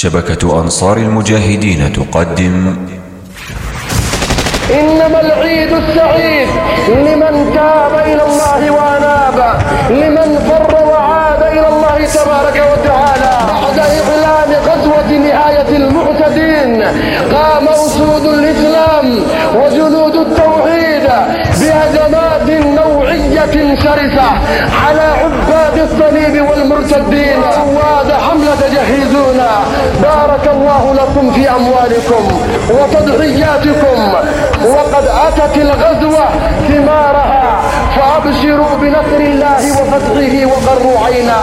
شبكة أنصار المجاهدين تقدم. إنما العيد السعيد لمن تاب إلى الله وأناب لمن فر وعاد إلى الله تبارك وتعالى. بعد إعلان غزوة نهاية المعتدين قام أسود الإسلام وجنود التوحيد بهجمات نوعية شرسة على الصليب والمرتدين. سواد حملة جهزونا بارك الله لكم في أموالكم وتضحياتكم. وقد أتت الغزوة ثمارها. فأبشروا بنصر الله وفتحه وقروا عينا.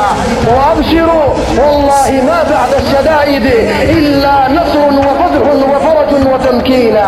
وأبشروا والله ما بعد الشدائد إلا نصر وفتح وفرج وتمكينا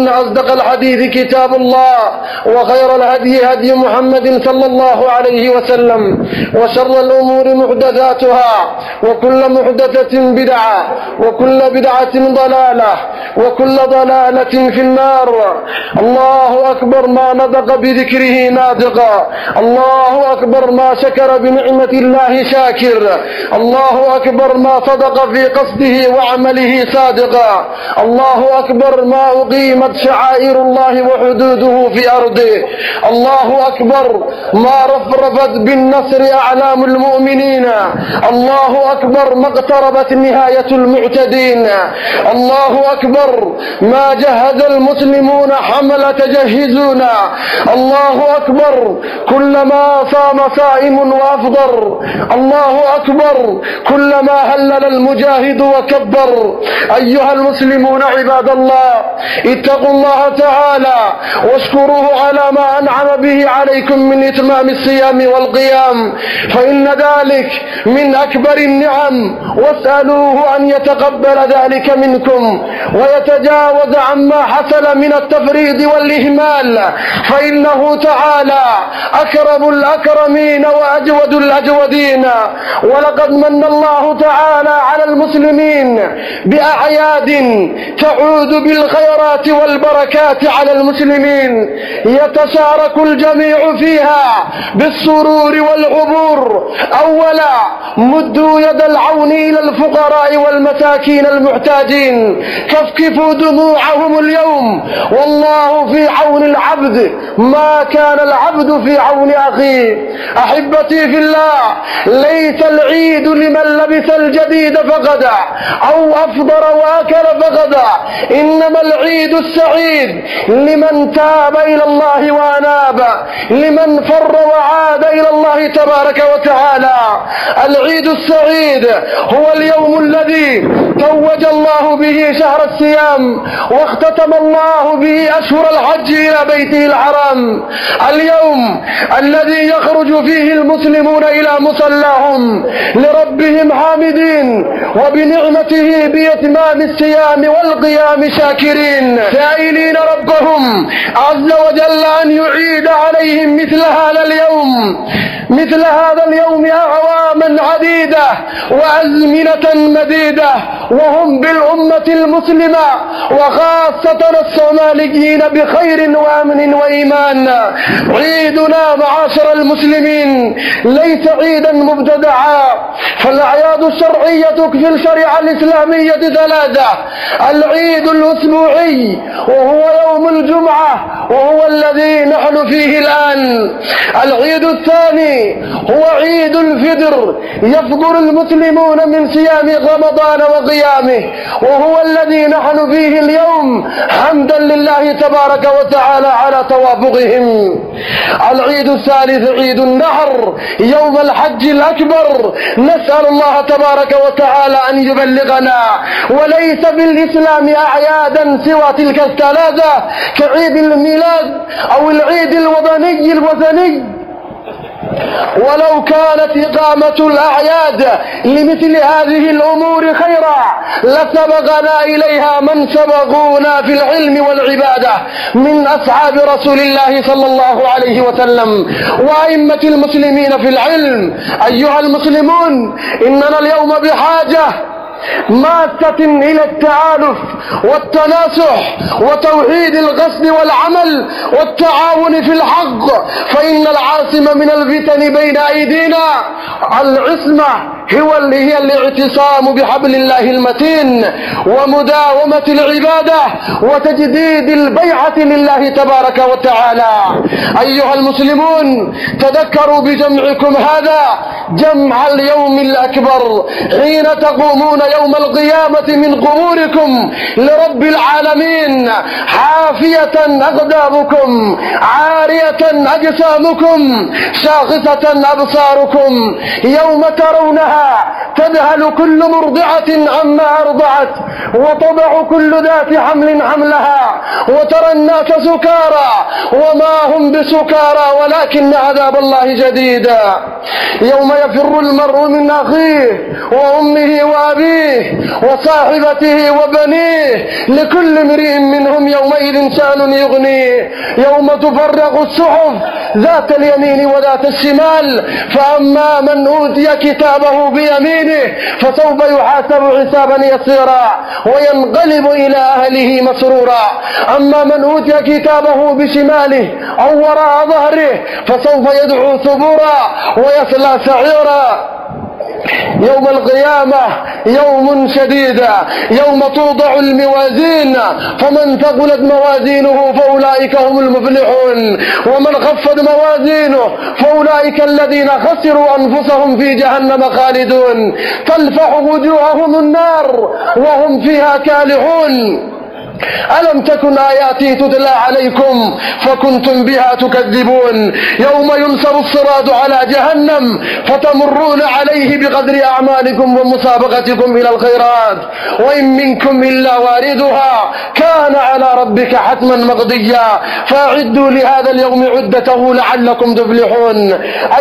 أصدق الحديث كتاب الله وخير الهدي هدي محمد صلى الله عليه وسلم وشر الأمور محدثاتها وكل محدثة بدعة وكل بدعة ضلالة وكل ضلالة في النار. الله أكبر ما نطق بذكره ناطقا الله أكبر ما شكر بنعمة الله شاكر. الله أكبر ما صدق في قصده وعمله صادقا الله أكبر ما أقيمت شعائر الله وحدوده في أرضه. الله أكبر. ما رفرفت بالنصر أعلام المؤمنين. الله أكبر. ما اقتربت نهاية المعتدين. الله أكبر. ما جهز المسلمون حملة جهزونا الله أكبر. كلما صام صائم وأفضر. الله أكبر. كلما هلل المجاهد وكبر. أيها المسلمون عباد الله اتقوا الله تعالى واشكروه على ما أنعم به عليكم من إتمام الصيام والقيام فإن ذلك من أكبر النعم واسألوه أن يتقبل ذلك منكم ويتجاوز عما حصل من التفريط والإهمال فإنه تعالى أكرم الأكرمين وأجود الأجودين ولقد من الله تعالى على المسلمين بأعياد تعود بالخيرات والبركات على المسلمين. يتشارك الجميع فيها بالسرور والعبور. أولا مدوا يد العون إلى الفقراء والمساكين المحتاجين. كفكفوا دموعهم اليوم. والله في عون العبد ما كان العبد في عون أخيه. أحبتي في الله ليس العيد لمن لبس الجديد فقد أو أفضر وأكل فقد إنما العيد السعيد لمن تاب إلى الله وأناب لمن فر وعاد إلى الله تبارك وتعالى. العيد السعيد هو اليوم الذي توج الله به شهر الصيام واختتم الله به أشهر الحج إلى بيته الحرام. اليوم الذي يخرج فيه المسلمون إلى مصلاهم لربهم حامدين وبنعمته بإتمام الصيام والقيام شاكرين. سائلين ربهم عز وجل أن يعيد عليهم مثل هذا اليوم مثل هذا اليوم أعواما عديدة وأزمنة مديدة وهم بالأمة المسلمة وخاصة الصوماليين بخير وأمن وإيمان. عيدنا معاشر المسلمين ليس عيدا مبتدعا فالأعياد الشرعية في الشريعة الإسلامية ثلاثة العيد الأسبوعي وهو يوم الجمعة وهو الذي نحن فيه الآن. العيد الثاني هو عيد الفطر يفطر المسلمون من صيام رمضان وقيامه. وهو الذي نحن فيه اليوم حمدا لله تبارك وتعالى على توافقهم. العيد الثالث عيد النحر يوم الحج الأكبر. نسأل الله تبارك وتعالى أن يبلغنا وليس بالإسلام أعيادا سوى تلك الثلاثة كعيد الميلاد أو العيد الوطني الوثني. ولو كانت إقامة الأعياد لمثل هذه الأمور خيرا لسبقنا إليها من سبقونا في العلم والعبادة من أصحاب رسول الله صلى الله عليه وسلم وأئمة المسلمين في العلم. أيها المسلمون إننا اليوم بحاجة ماسة إلى التعالف والتناسح وتوحيد القصد والعمل والتعاون في الحق فإن العاصمة من الفتن بين أيدينا العصمة. هو اللي هي الاعتصام بحبل الله المتين ومداومة العبادة وتجديد البيعة لله تبارك وتعالى. أيها المسلمون تذكروا بجمعكم هذا جمع اليوم الأكبر حين تقومون يوم القيامة من قبوركم لرب العالمين. حافية أقدامكم عارية أجسامكم شاخصة أبصاركم. يوم ترونها تذهل كل مرضعة عما أرضعت وتضع كل ذات حمل حملها وترى الناس سكارى وما هم بسكارى ولكن عذاب الله جديدا يوم يفر المرء من أخيه وأمه وأبيه وصاحبته وبنيه لكل امرئ منهم يومئذ شأن يغنيه. يوم تفرق الصحف ذات اليمين وذات الشمال فأما من أوتي كتابه بيمينه فسوف يحاسب حسابا يسيرا وينقلب إلى أهله مسرورا. أما من أوتي كتابه بشماله أو وراء ظهره فسوف يدعو ثبورا ويصلى سعيرا. يوم القيامة يوم شديد يوم توضع الموازين فمن ثقلت موازينه فأولئك هم المفلحون ومن خفت موازينه فأولئك الذين خسروا أنفسهم في جهنم خالدون. تلفح وجوههم النار وهم فيها كالحون. ألم تكن آياتي تتلى عليكم فكنتم بها تكذبون؟ يوم ينصر الصراط على جهنم فتمرون عليه بقدر أعمالكم ومسابقتكم إلى الخيرات وإن منكم إلا واردها كان على ربك حتما مقضيا. فأعدوا لهذا اليوم عدته لعلكم تفلحون.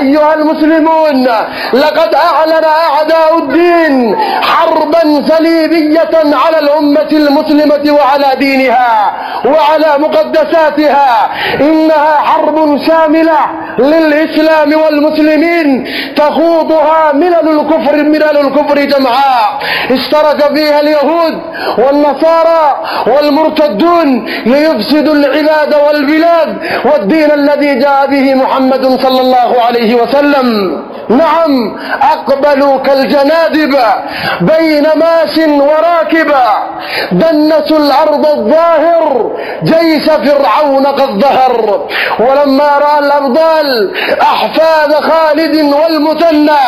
أيها المسلمون لقد أعلن أعداء الدين حربا صليبية على الأمة المسلمة وعلى دينها وعلى مقدساتها إنها حرب شاملة للإسلام والمسلمين تخوضها ملل الكفر ملل الكفر جمعاء اشترك فيها اليهود والنصارى والمرتدون ليفسدوا العباد والبلاد والدين الذي جاء به محمد صلى الله عليه وسلم. نعم أقبلوا كالجنادب بين ماش وراكب دنسوا الأرض الظاهر جيش فرعون قد ظهر. ولما رأى الأبطال أحفاد خالد والمثنى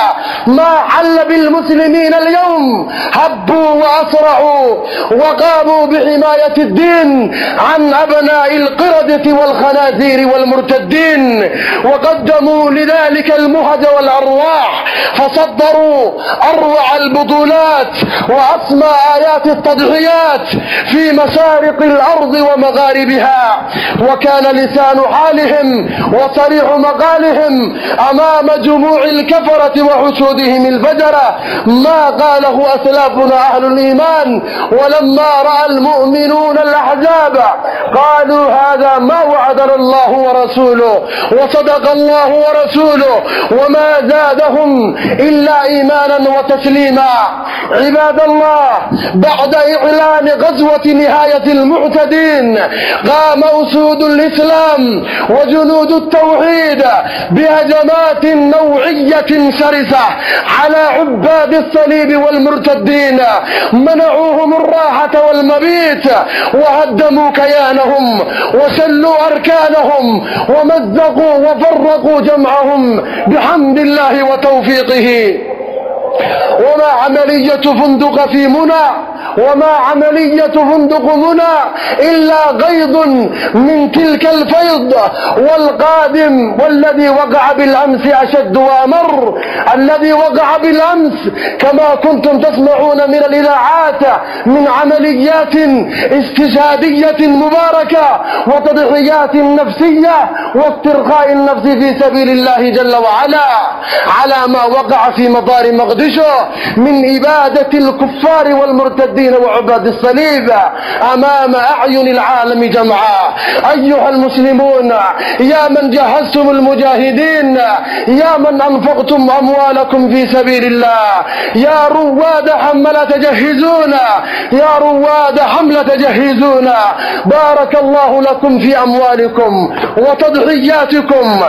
ما حل بالمسلمين اليوم هبوا وأسرعوا وقاموا بحماية الدين عن أبناء القردة والخنازير والمرتدين. وقدموا لذلك المهج والأرواح فصدروا أروع البطولات وأسمى آيات التضحيات في مشارق الأرض ومغاربها وكان لسان حالهم وصريح مقالهم أمام جموع الكفرة وحشودهم الفجرة ما قاله أسلافنا أهل الإيمان ولما رأى المؤمنون الأحزاب قالوا هذا ما وعدنا الله ورسوله وصدق الله ورسوله وما زادهم إلا إيمانا وتسليما. عباد الله بعد إعلان غزوة نهاية المعتدين قام أسود الإسلام وجنود التوحيد بهجمات نوعية شرسة على عباد الصليب والمرتدين منعوهم الراحة والمبيت وهدموا كيانهم وشلوا أركانهم ومزقوا وفرقوا جمعهم بحمد الله وتوفيقه. وما عملية فندق في منى وما عملية فندق منى إلا غيض من تلك الفيض. والقادم والذي وقع بالأمس أشد وأمر. الذي وقع بالأمس كما كنتم تسمعون من الإذاعات من عمليات استشهادية مباركة وتضحيات نفسية واسترخاء النفس في سبيل الله جل وعلا على ما وقع في مطار مقدشو من إبادة الكفار والمرتدين وعباد الصليب أمام أعين العالم جمعا. أيها المسلمون يا من جهزتم المجاهدين يا من أنفقتم أموالكم في سبيل الله. يا رواد حملة تجهزون. يا رواد حملة تجهزون. بارك الله لكم في أموالكم وتضحياتكم.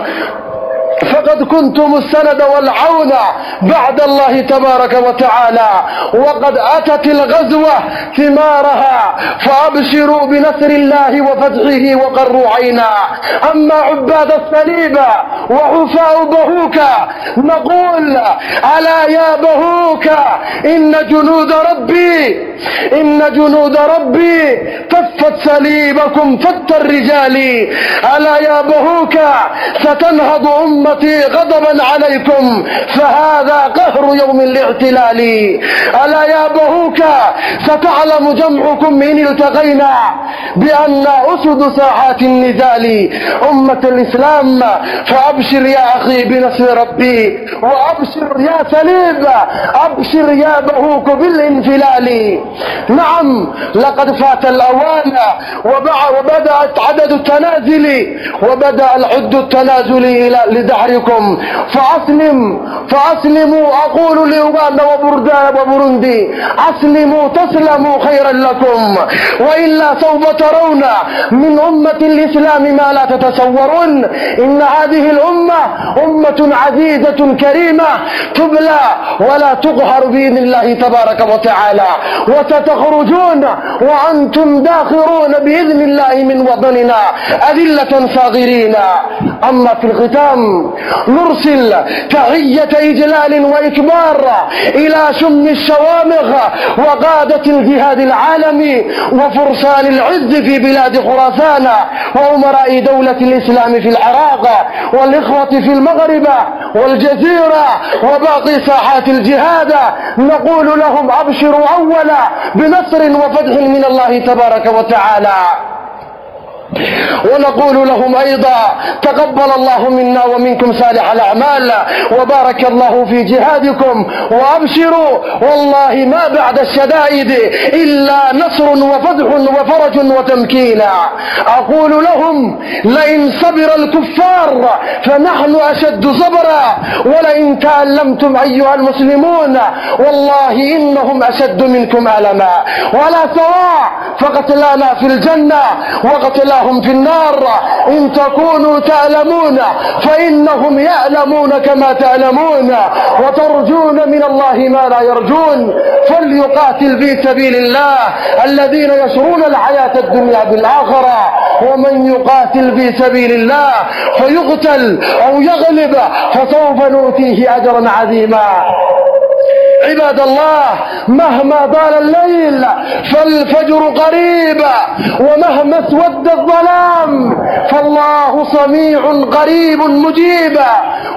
فقد كنتم السند والعون بعد الله تبارك وتعالى. وقد أتت الغزوة ثمارها فأبشروا بنصر الله وفتحه وقروا عينا. أما عباد الصليب وعفاء بهوك نقول ألا يا بهوك إن جنود ربي إن جنود ربي كفت سليبكم فت الرجال. ألا يا بهوك ستنهض أمتي غضبا عليكم فهذا قهر يوم الاعتلال. ألا يا بهوك ستعلم جمعكم إن التقينا بأن أسد ساحات النزال أمة الإسلام. فأبشر يا أخي بنصر ربي وأبشر يا سليب أبشر يا بهوك بالانفلال. نعم لقد فات الأوان وبدأت عدد التنازل وبدأ العد التنازل إلى لدحركم فأسلم. فأسلموا. أقول لأوغندا وبرندي أسلموا تسلموا خيرا لكم. وإلا سوف ترون من أمة الإسلام ما لا تتصورون. إن هذه الأمة أمة عزيزة كريمة تبلى ولا تقهر بإذن الله تبارك وتعالى. وستخرجون وأنتم داخرون بإذن الله من وطننا أذلة صاغرين. أما في الختام نرسل تحية إجلال وإكبار إلى شم الشوامخ وقادة الجهاد العالمي وفرسان العز في بلاد خراسان وأمراء دولة الإسلام في العراق والإخوة في المغرب والجزيرة وباقي ساحات الجهاد. نقول لهم أبشروا أولا بنصر وفتح من الله تبارك وتعالى. ونقول لهم أيضا تقبل الله منا ومنكم صالح الأعمال وبارك الله في جهادكم وأبشروا والله ما بعد الشدائد إلا نصر وفتح وفرج وتمكين. أقول لهم لئن صبر الكفار فنحن أشد صبرا ولئن تألمتم أيها المسلمون والله إنهم أشد منكم ألما. ولا سواء فقتلانا في الجنة وقتلاهم في النار. إن تكونوا تعلمون فإنهم يعلمون كما تعلمون وترجون من الله ما لا يرجون. فليقاتل في سبيل الله الذين يشرون الحياة الدنيا بالآخرة. ومن يقاتل في سبيل الله فيقتل أو يغلب فسوف نؤتيه أجرا عظيما. عباد الله مهما طال الليل فالفجر قريب ومهما اسود الظلام فالله سميع قريب مجيب.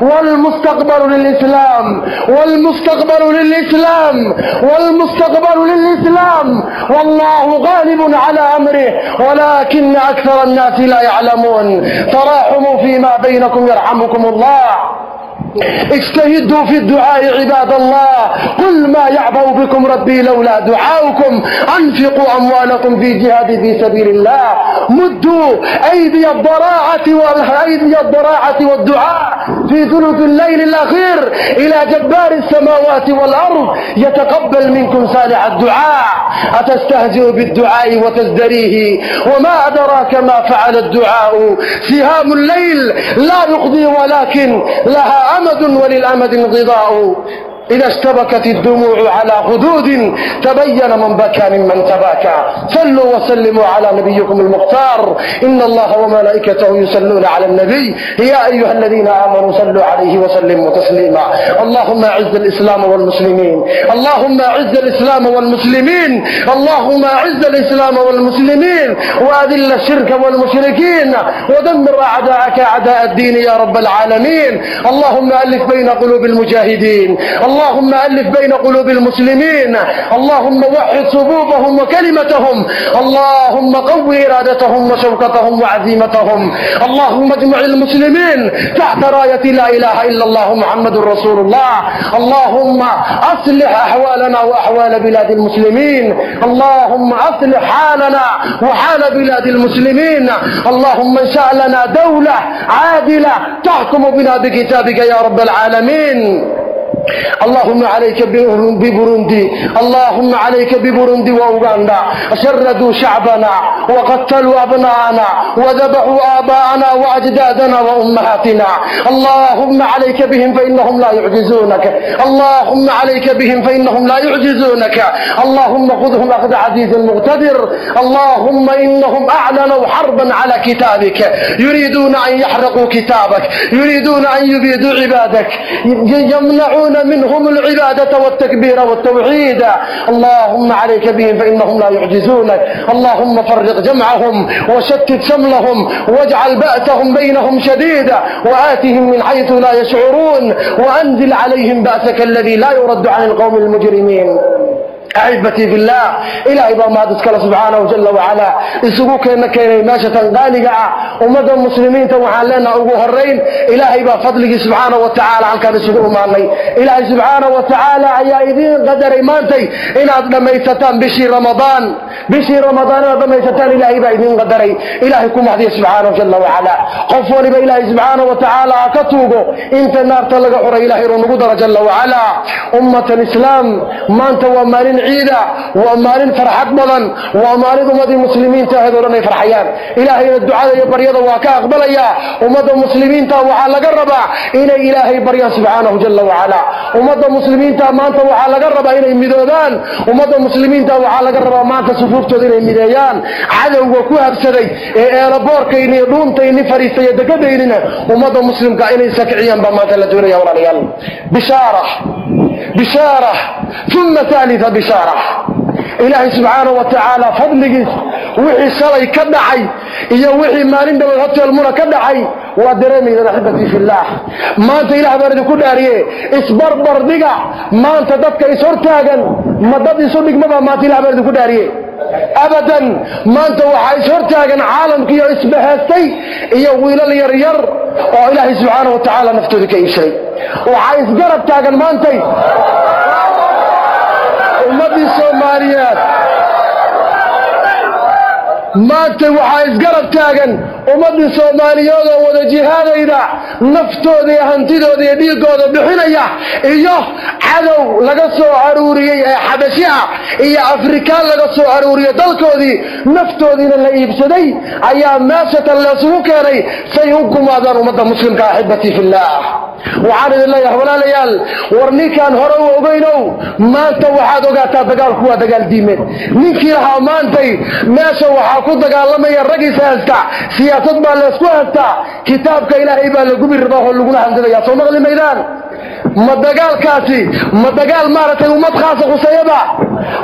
والمستقبل للإسلام والمستقبل للإسلام والمستقبل للإسلام. والله غالب على أمره ولكن أكثر الناس لا يعلمون. تراحموا فيما بينكم يرحمكم الله. اجتهدوا في الدعاء عباد الله. قل ما يعبأ بكم ربي لولا دعاؤكم. أنفقوا أموالكم في جهاد في سبيل الله. مدوا أيدي الضراعة والأيدي الضراعة والدعاء في ثلث الليل الأخير إلى جبار السماوات والأرض. يتقبل منكم صالح الدعاء. أتستهزئ بالدعاء وتزدريه؟ وما أدراك ما فعل الدعاء؟ سهام الليل لا يقضي ولكن لها أمد وللأمد انقضاء إذا اشتبكت الدموع على خدود تبين من بكى ممن تباكى. صلوا وسلموا على نبيكم المختار. إن الله وملائكته يصلون على النبي. يا أيها الذين آمنوا صلوا عليه وسلموا تسليما. اللهم أعز الإسلام والمسلمين. اللهم أعز الإسلام والمسلمين. اللهم أعز الإسلام والمسلمين. وأذل الشرك والمشركين. ودمر أعداءك أعداء الدين يا رب العالمين. اللهم ألف بين قلوب المجاهدين. اللهم ألف بين قلوب المسلمين. اللهم وحد صفوفهم وكلمتهم. اللهم قو إرادتهم وشوكتهم وعزيمتهم. اللهم اجمع المسلمين تحت راية لا إله إلا الله محمد رسول الله. اللهم أصلح أحوالنا وأحوال بلاد المسلمين. اللهم أصلح حالنا وحال بلاد المسلمين. اللهم انشأ لنا دولة عادلة تحكم بنا بكتابك يا رب العالمين. اللهم عليك ببروندي اللهم عليك ببروندي وأوغندا. شردوا شعبنا وقتلوا أبناءنا وذبحوا آباءنا وأجدادنا وأمهاتنا. اللهم عليك بهم فإنهم لا يعجزونك. اللهم عليك بهم فإنهم لا يعجزونك. اللهم خذهم أخذ عزيز مقتدر. اللهم إنهم أعلنوا حربا على كتابك. يريدون أن يحرقوا كتابك. يريدون أن يبيدوا عبادك. يمنعون منهم العبادة والتكبير والتوحيد. اللهم عليك بهم فإنهم لا يعجزونك. اللهم فرق جمعهم وشتت شملهم واجعل بأسهم بينهم شديدا وآتهم من حيث لا يشعرون. وأنزل عليهم بأسك الذي لا يرد عن القوم المجرمين. أعبتي بالله إلى إبام مادسك الله سبحانه وجل وعلا. إسقوك إنك ماشة غالقة ومدى المسلمين توحان لنا أبوها الرين إلى إبام فضلك سبحانه وتعالى. عن كان سبحانه وتعالى إلى سبحانه وتعالى. يا إذين قدر إيمانتي. إن أدميتتان بشي رمضان. بشي رمضان أدميتتان إلى إذين قدر إلهكم هذه سبحانه وجل وعلا. قفوني بإلى سبحانه وتعالى. أكتوكو إنت النار تلقى حرى إلهي رنقود رجل وعلا. أمة الإسلام. ما أنت ومالين عيدا ومالين فرحات بضان ومالين أمد المسلمين تهدون أي فرحيان. إلهي الدعاء يبريض وكا أقبل إياه أمد المسلمين تهوحا لقربا. إلى إلهي بريا سبحانه جل وعلا. أمد المسلمين تهوحا على لقربا إلى إمدودان أمد المسلمين على لقربا ما تسفوك إلى إمدودان عدو وكوها بسدي إلى إيه إيه بورك إلى رونت إني فريسة إيه يدقبيننا أمد المسلم قائلين سكعيا بما تلتوني يا ورانيان بشارة. بشارة ثم ثالث بشارة. إلهي سبحانه وتعالى فضلقس وحي صلي كدعي. إيا وحي مالين دول هطي المنى كدعي. ودرمي إذا أحبتي في الله. ما أنت إله برد كل أريه. إسبر بردقع ما أنت دفك إسور تاغن ما دد إسور ما ما أنت إله برد كل أريه. أبدا. ما أنت وحي إسور تاغن عالم كي إسبهاتي إيا ويلا اليرير وإلهي سبحانه وتعالى نفتو ذكي شيء. ummaddii soomaaliyeed. Maanta waxaa isgarab taagan ummaddii soomaaliyeed oo wada jihaadayda naftooda iyo hantidooda iyo dhiiggooda bixinaya iyo cadow laga soo caruuriyey ee xabashi ah iyo afrikaan laga soo aruuriyey dalkoodii naftoodiina la iibsaday ayaa meesha tan laysugu keenay say u gumaadaan ummadda muslimkaa ah, xibatii fillaah waxaan idin leeyahay walaalayaal war ninkaan hore u ogeynow maanta waxaad ogaataa dagaalku waa dagaal diimeed. Ninkii lahaa maantay meesha waxaa ku dagaalamaya ragiis haysta siyaasad baa laysku haystaa kitaabka ilaahay baa lagu biribaa oo lagula handadaya soo maqli maydaan? Ma dagaalkaasi ma dagaal maaragtay ummad khaasa khuseeyaba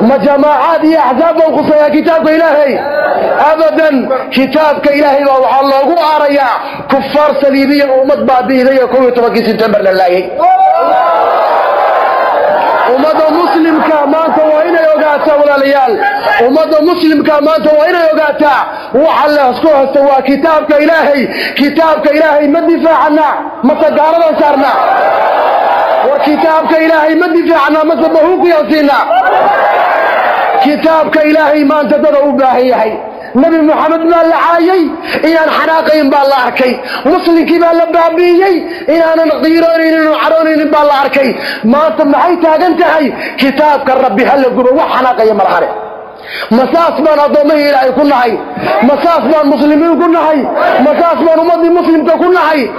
ma jamaacaad iyo axsaab bau kitaabka ilaahay aarayaa kufaar saliibiya oo ummad baabi'iday oo kow iyo tobankii sebtembar la laayay ummadda muslimka maanta waa inay ogaataa walaalayaal ummadda muslimka maanta waa inay ogaataa waxa laysku haysta waa kitaabka ilaahay kitaabka ilaahay ma difaacana mase gaaladan saarna war kitaabka ilaahay ma difaacna mase bahuuku yansiina kitaabka ilaahay maanta dada u baahan yahay نبي محمد ما لا ان ان حناقين با الله أركي. مسلم كي با لا بابيي ان ان نقيرون ان ان ان با أركي. ما تمحي تاغنتهي كتاب كربي هل غرو مرحله مساس من أدومي إلهي كنا حي مساس من مسلمين كنا حي مساس من أمضي مسلم كنا حي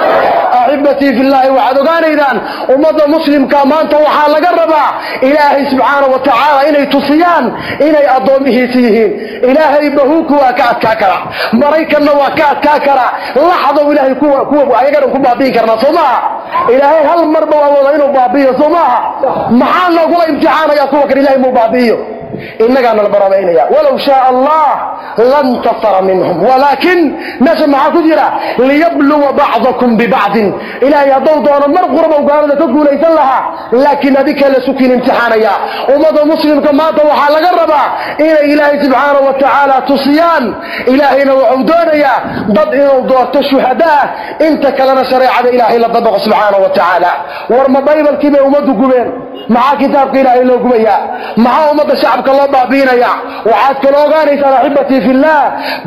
أحبتي في الله وعدو قال إذن أمضى مسلم كمان توحى لقربا. إلهي سبحانه وتعالى إلي تصيان إلي أدومه سيه إلهي بهوك وكات كاكرا. مريك النواكات كاكرا. لحظوا إلهي كوة كوة أيقر كوة بيكرنا صماء. إلهي هل مربوا وضعينه بابيه صماء. معانا قول امتحانا يا كوة إلهي مبابيه إنك أنا البرامين يا ولو شاء الله لن تفر منهم. ولكن نجم مع كذرة ليبلو بعضكم ببعض. إلى يضو دون المر قرب وقال تقول ليس لها. لكن بك لسكين امتحان يا. ومضى مسلم كما توحى لقربا إلى إلهي سبحانه وتعالى تصيان. إلهنا وعودون يا. ضد إلى الضوء تشهداء انت كلنا شريعة إلهي لضبق سبحانه وتعالى. ورمضي بالكبير ومضى قبير maxaa kitaabka ilaahay loo gubayaa maxaa ummadda shacabka loo baabiinaya waxaad kala ogaanaysaan axibatii fillah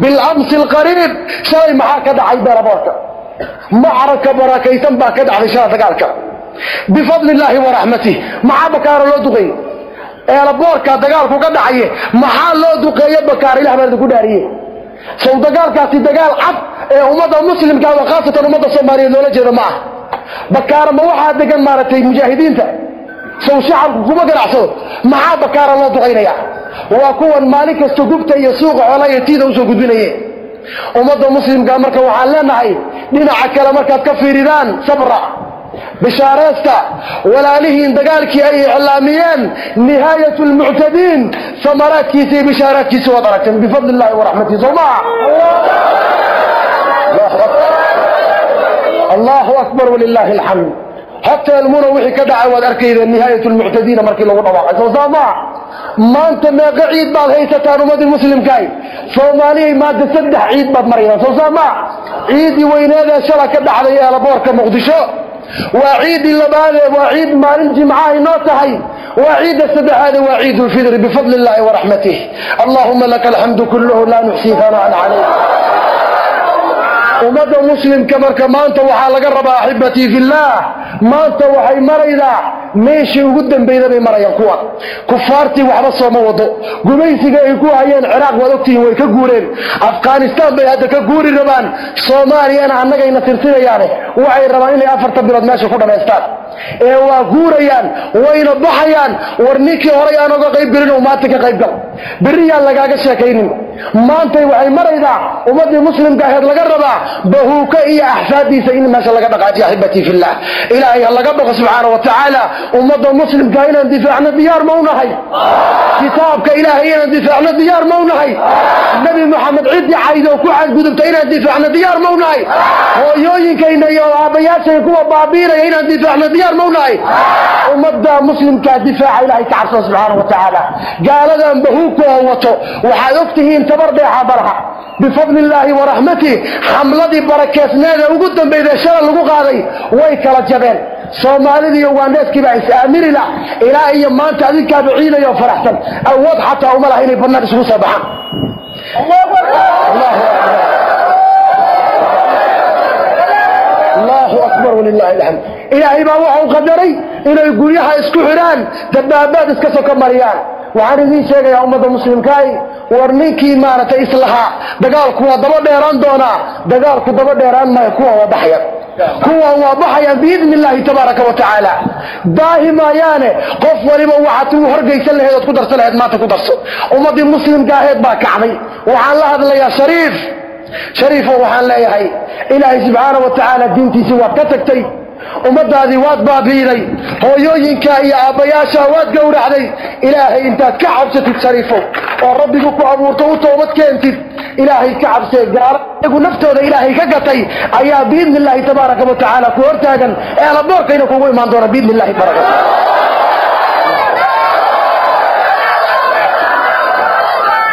bilamsi alqariib shalay maxaa ka dhacay beeraboorka macraka barakaysan baa ka dhacday shala dagaalka bifadli illaahi wa raxmatih maxaa bakaara loo duqeeye eelaboorka dagaalku ka dhacaye maxaa loo duqeeye bakaara ilah baa idinku dhaariye sow dagaalkaasi dagaal cad ee ummadda muslimka wa khaasatan ummadda soomaaliyeed loola jeeda ma ah bakaara ma waxaa degan maaragtay mujaahidiinta سو شعب كما قرعصو ما عاب كار الله دغينا يا وكو مالك استغبت يسوق على يتيد وسو غدبينيه امه مسلم قال مره وها لنهي دينا عكل مره كفيريدان صبر بشارستا ولا له ان دغالك اي اعلاميان نهايه المعتدين ثمرات كيسي بشارات كيسي ودرك بفضل الله ورحمته ثم الله اكبر ولله الحمد حتى المنوحي كدعا واد أركي ذا نهاية المعتدين مركي لغو نضاق عيسى وصاد ما ما انت ما قعيد بعض هيسة تانوماد المسلم كاي. صوماليه ما تسدح عيد بعض مريضا صاد ما عيدي وين هذا شرا كدعا يا لبورك مغدشو وعيد اللبالي وعيد ما ننجي معاه نوتهي وعيد السبحان وعيد الفدر بفضل الله ورحمته. اللهم لك الحمد كله لا نحسي ثناء عليه ummadda muslimka marka maanta waxaa laga rabaa axibatii fillaah maanta waxay maraydaa meeshii ugu dambeyda bay marayaan kuwan kufaartii waxba sooma wado. Gumaysiga ay ku hayeen ciraaq waad ogtihiin way ka guureen. Afghanistaan bay hadda ka guuri rabaan. Soomaaliyana annagayna tirtirayaane waxay rabaan inay afartan bilood meesha ku dhammaystaan ee waa guurayaan wayna baxayaan war ninkii horay aan oga qayb gelin oo maanta ka qayb gal berri yaan lagaaga sheekaynin maantay waxay maraydaa ummaddii muslimka aheed laga rabaa bahuuka iyo axfaadiisa in meesha laga dhaqaajiyo axibatii fillah ilaahay ha laga baqo subxaana wa tacaala ummadda muslimka inaan difaacno diyaar ma unahay kitaabka ilaahay inaan difaacno diyaar ma unahay nebi moxamed ciddii caydo ku xadgudubta inaan difaacno diyaar ma unahay hooyooyinkayna iyo aabbayaashayna kuwa baabiinaya inaan difaacno diyaar ديار مولاي. امدا مسلم كا دفاع إلهي كعرس سبحانه وتعالى. قال ان بهوك وهوته. وحا اوغته ان تبرد بفضل الله ورحمته حملتي بركات نادا أو دنبيده شره لو قاداي وي كلا جبل سومالي دي وانديس كي بايس امير لا اله الا ما أنت ادي كاد عيله يا فرحتن. اوض حتى عمره اني بنا اسو الله أكبر. الله أكبر. الله أكبر. ولله الحمد. Ilaahay baa waxau qadaray inay guryaha isku xidhaan dabaabaad iska soko mariyaan waxaan idiin sheegayaa ummadda muslimkaay war ninkii maaragtay islahaa dagaalku waa daba dheeraan doonaa dagaalku daba dheeraan maayo kuwa waa baxaya kuwan waa baxayaan biidni illaahi tabaaraka wa tacaala. Maayaane qof waliba waxaad u horgaysan ood ku darsan laheed maanta ku darso. Ummaddii muslimka baa kacday. Waxaan la hadlayaa shariif. Shariifo waxaan leeyahay ilaahay subxaana wa tacaala diintiisii waad ka tagtay ummadaadii waad baabi'iday hooyooyinka iyo aabbayaasha waad gowracday. Ilaahay intaad ka cabsatid shariifow oo rabbigu ku abuurto u toobad keentid. Ilaahay ka cabsee gaalo iyagu naftooda ilaahay ka gatay. Ayaa biidni tabaaraka wa tacaala ku hortaagan. Ee alaboorkayna kugu imaan doona biidni illahi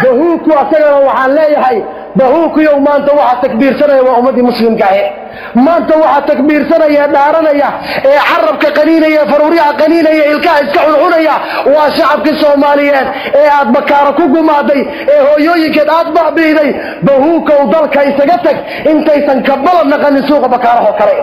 bahuuku asagana waxaan leeyahay bahuukiyow maanta waxaa takbiirsanaya waa ummaddii muslimka ahe. Maanta waxaa takbiirsanaya dhaaranaya ee carabka qaniinaya faruuryaha qaniinaya ilkaha iska cuncunaya waa shacabkii soomaaliyeed ee aad bakaara ku gumaaday ee hooyooyinkeed aad baabi'iday bahuukow dalka isaga tag intaysan kabalad naqanin suuqa bakaarahoo kale.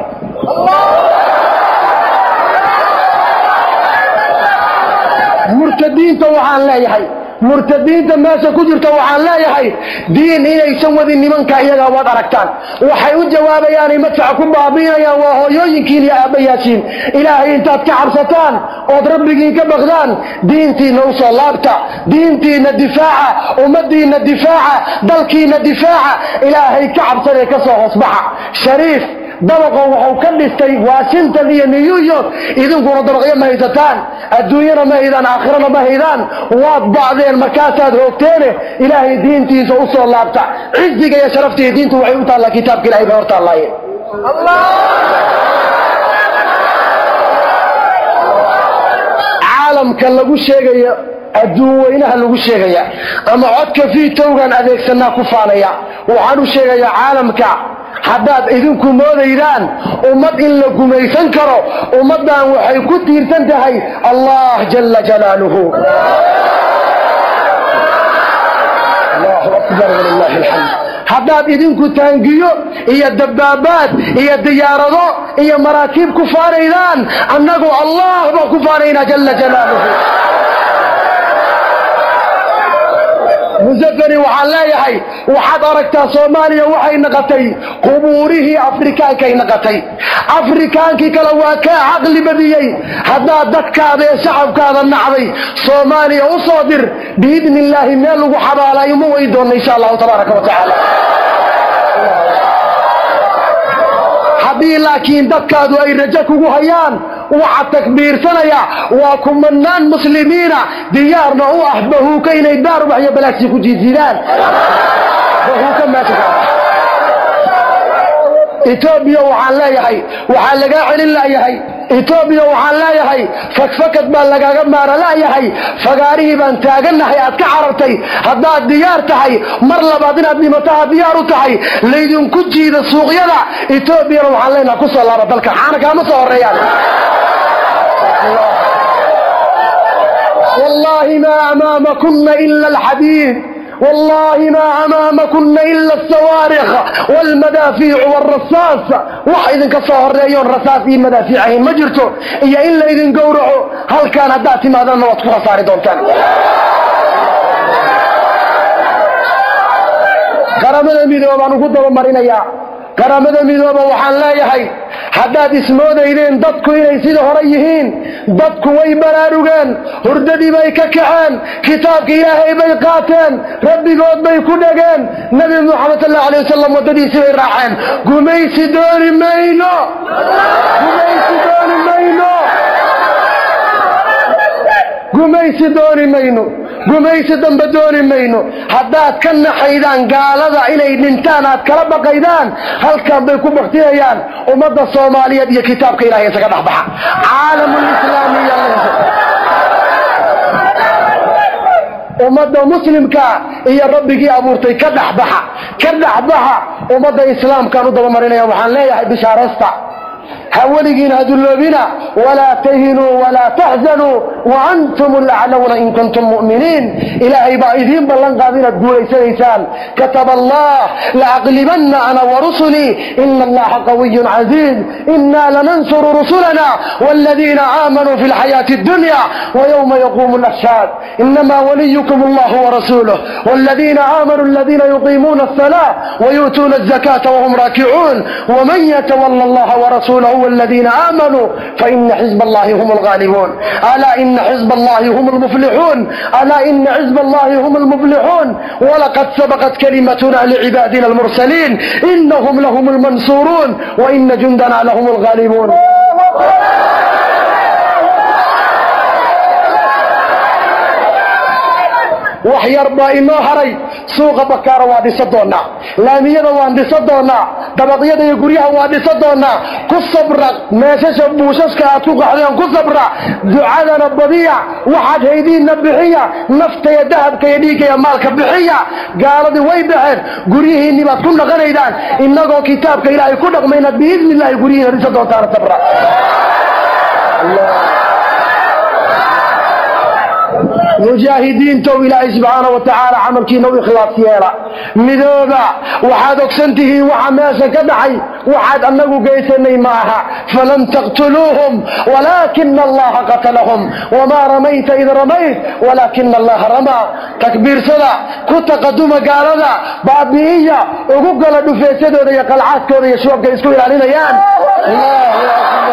Murtadiinta waxaan leeyahay murtadiinta meesha ku jirta waxaan leeyahay diin inaysan wadin nimanka iyaga waad aragtaan waxay u jawaabayaanay madfaca ku baabiinayaan waa hooyooyinkiin iyo aabbayaashiin ilaahay intaad ka cabsataan ood rabbigiin ka baqdaan diintiinna u soo laabta diintiinna difaaca ummadiinna difaaca dalkiinna difaaca ilaahay ka cabsanee ka soo hoosbaxa shariif dabaqo wuxuu ka dhistay washington iyo new york. Idinkuna dabaqyo ma haysataan. Adduunyana ma haydaan aakhirana ma haydaan. Waad bacdeen markaasaad hoogteene ilaahay diintiisa u laabta. Ciziga iyo sharafta iyo diintu waxay u taallaa kitaabka ilahay bay hor caalamka lagu sheegayo adduun lagu sheegaya ama codka fiitowgan adeegsanaa ku faanaya. Waxaan u sheegayaa caalamka haddaad idinku moodaydaan ummad in la gumaysan karo ummaddan waxay ku tiirsan tahay allah jala jalaaluhu haddaad idinku taangiyo iyo dabaabaad iyo diyaarado iyo maraakiib ku faanaydaan annagu allah baan ku faanaynaa jala jalaaluhu musafani waxaan leeyahay waxaad aragtaa soomaaliya waxay naqatay qubuurihii afrikaankay naqatay afrikaankii kale waa kaa caqli badiyey haddaad dadkaada ee shacabkaada nacday soomaaliya u soo dir biidni illaahi meel lagu xabaalayo ma way doonna insha allahu tabaaraka wa tacaala haddii laakiin dadkaadu ay rajo kugu hayaan waxaa takbiirsanaya waa kumanaan muslimiina diyaarna u ah bahuuka inay daarubax iyo balaagsi ku jiidjiidaan bahuuka meesha etoobiya waxaan leeyahay waxaa lagaa celin layahay إثيوبيا وحلا يحي فكفكت بان لقا قمار لا يحي فقاري بان تاقلنا حي أتك عربتي هدا الديار تحي مر لبادنا بنمتها ديار تحي ليدي انكو جيد السوق يدا إثيوبيا وحلا يحي نقص الله رب الكا حانك أمس الريال والله ما أمامكم إلا الحديث والله ما أمامكن إلا الصواريخ والمدافيع والرصاص. وحيد كصهر ريون رصاصي مدافيعهم ما جرتو. إيا إلا إذن قورعوا هل كان داتي ماذا نوت خساري دونتان qaramada midoobaan ugu dabamarinayaa qaramada midooba waxaan leeyahay haddaad ismoodaydeen dadku inay sida hore yihiin dadku way baraarugeen hurdadii bay ka kaceen kitaabka ilaahay bay qaateen rabbigood bay ku dhegeen nebi muxamed sal alay wasalam waddadiisii bay raaceen. Gumaysi dooni mayno! Gumaysi dooni mayno gumaysi dambe dooni mayno haddaad ka naxaydaan gaalada inay dhintaan aad kala baqaydaan halkan bay ku baktiyayaan ummadda soomaaliyeed iyo kitaabka ilahay isaga dhexbaxa ummadda muslimka iyo rabbigii abuurtay ka dhexbaxa ka dhexbaxa ummadda islaamkaan u dabamarinaya waxaan leeyahay bishaaraysta هولجين هدلوبنا ولا تهنوا ولا تحزنوا. وأنتم الأعلون إن كنتم مؤمنين. إلهي بائذين بلن قادين تقول سيسان كتب الله لأغلبن أنا ورسلي. إن الله قوي عزيز. إنا لننصر رسلنا والذين آمنوا في الحياة الدنيا ويوم يقوم الأشهاد إنما وليكم الله ورسوله. والذين آمنوا الذين يقيمون الصلاة ويؤتون الزكاة وهم راكعون. ومن يتولى الله ورسوله والذين آمنوا فإن حزب الله هم الغالبون. ألا إن حزب الله هم المفلحون؟ ألا إن حزب الله هم المفلحون؟ ولقد سبقت كلمتنا لعبادنا المرسلين إنهم لهم المنصورون وإن جندنا لهم الغالبون. Wax yar baa inoo haray suuqa bakaara waa dhisa doonaa laamiyada waan dhisa doonaa dabaqyada iyo guryaha waa dhisa doonaa ku sabra meeshasha buushaska aad ku qaxdeen ku sabra ducadana badiya waxaad haydiinna bixiya nafta iyo dahabka iyo dhiigga maalka bixiya gaaladii way baxeen guryihiinni baad ku dhaqanaydaan innagoo kitaabka ilaahay ku dhaqmayna biidni guryihiina dhisa doontaana sabra مجاهدين تو إلى سبحانه وتعالى عمل كي نوي خلاص يرى مدوبة وحد أكسنته وحماسة كدعي وحد أنه قيس نيماها. فلن تقتلوهم ولكن الله قتلهم. وما رميت إذا رميت ولكن الله رمى. تكبير صلاة كنت قدوم قالنا بابية وقلت له في سيدة يقل عاد كوري علينا يان. الله أكبر.